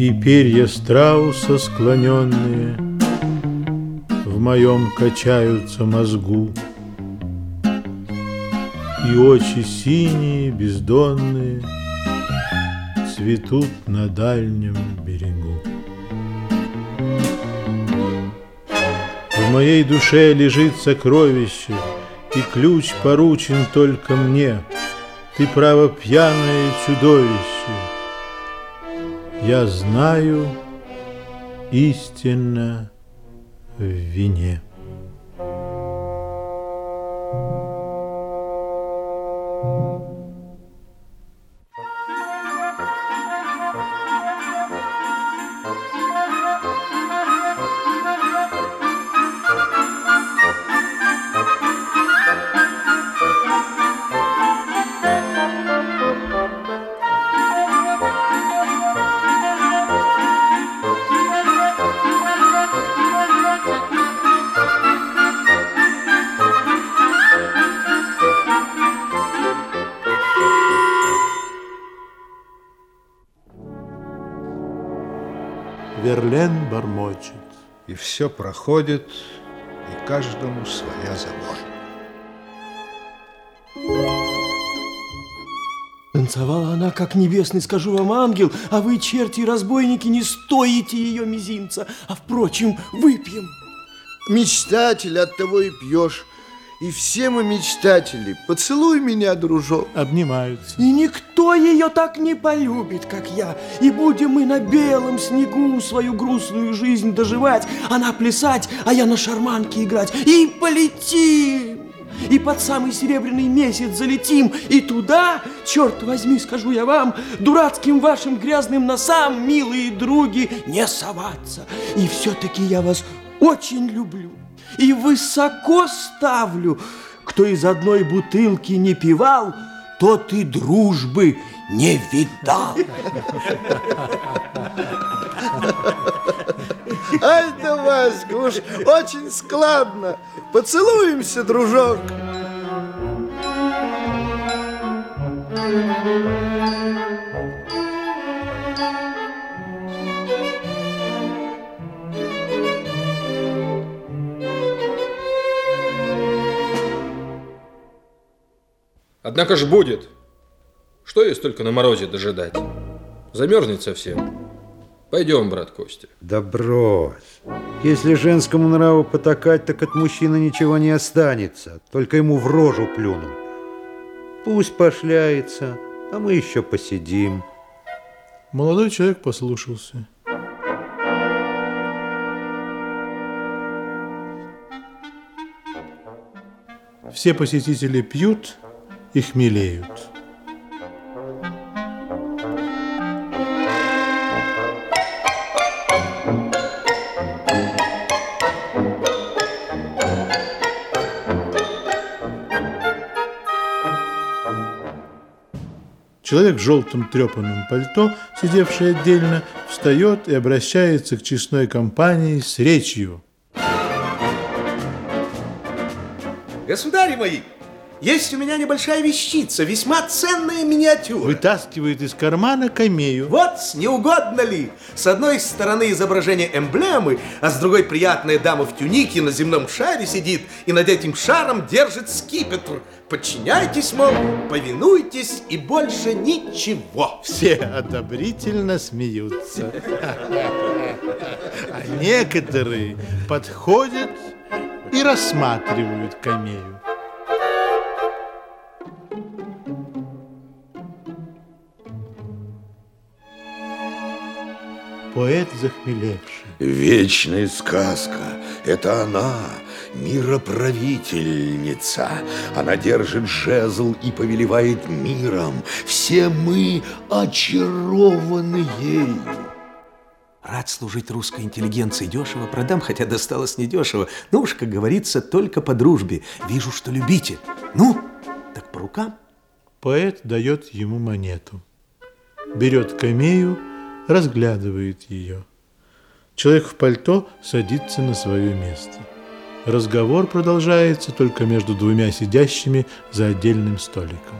И перья страуса склоненные В моем качаются мозгу. И очи синие, бездонные Цветут на дальнем берегу. В моей душе лежит сокровище, И ключ поручен только мне. Ты, право, пьяное чудовище. Я знаю истинно в вине. Верлен бормочет. И все проходит, и каждому своя забота. Танцевала она, как небесный, скажу вам, ангел, а вы, черти и разбойники, не стоите ее мизинца. А, впрочем, выпьем. Мечтатель, от того и пьешь. И все мы мечтатели. Поцелуй меня, дружок. Обнимаются. И никто ее так не полюбит, как я. И будем мы на белом снегу свою грустную жизнь доживать, она плясать, а я на шарманке играть. И полетим! И под самый серебряный месяц залетим, и туда, черт возьми, скажу я вам, дурацким вашим грязным носам, милые други, не соваться. И все-таки я вас очень люблю и высоко ставлю. Кто из одной бутылки не пивал, тот и дружбы не видал. Ай да, Васька, уж очень складно. Поцелуемся, дружок. Однако ж будет. Что есть только на морозе дожидать? Замерзнет совсем. Пойдем, брат Костя. Да брось. Если женскому нраву потакать, так от мужчины ничего не останется. Только ему в рожу плюнуть. Пусть пошляется, а мы еще посидим. Молодой человек послушался. Все посетители пьют и хмелеют. Человек в желтом трепанном пальто, сидевший отдельно, встает и обращается к честной компании с речью. Государи мои, есть у меня небольшая вещица, весьма ценная миниатюра. Вытаскивает из кармана камею. Вот, не угодно ли? С одной стороны изображение эмблемы, а с другой приятная дама в тюнике на земном шаре сидит и над этим шаром держит скипетр. Подчиняйтесь, мол, повинуйтесь и больше ничего. Все одобрительно смеются. А некоторые подходят и рассматривают камею. Поэт захмелевший. Вечная сказка – это она, мироправительница. Она держит жезл и повелевает миром. Все мы очарованы ей. Рад служить русской интеллигенции дешево, продам, хотя досталось недешево. Ну уж, как говорится, только по дружбе. Вижу, что любите. Ну, так по рукам. Поэт дает ему монету. Берет камею, разглядывает ее. Человек в пальто садится на свое место. Разговор продолжается только между двумя сидящими за отдельным столиком.